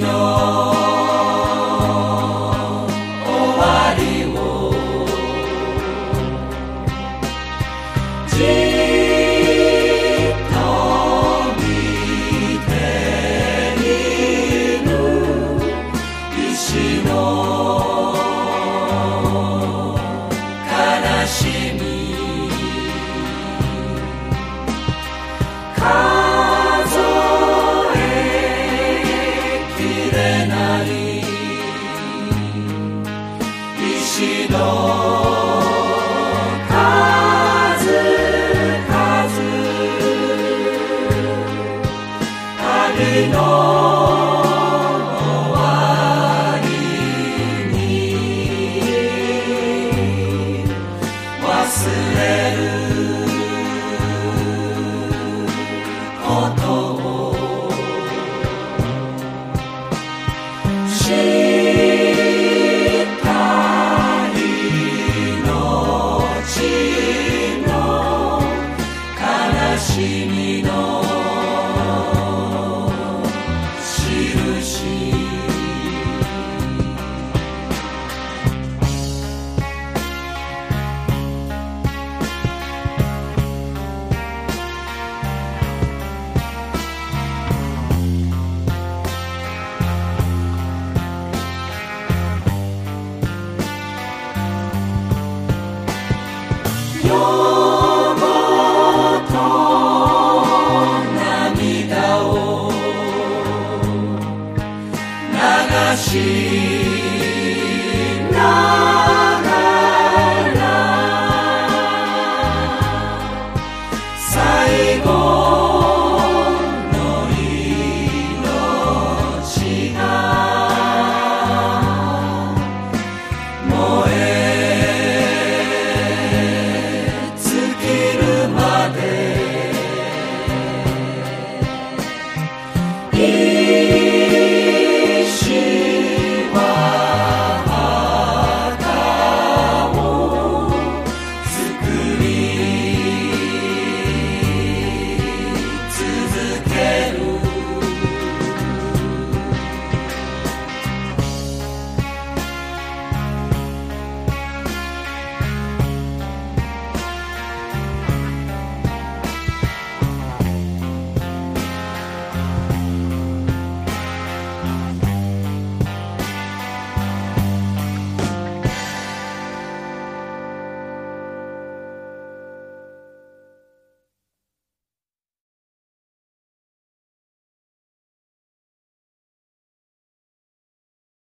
の石悲ながら最後の命が燃え尽きるまで you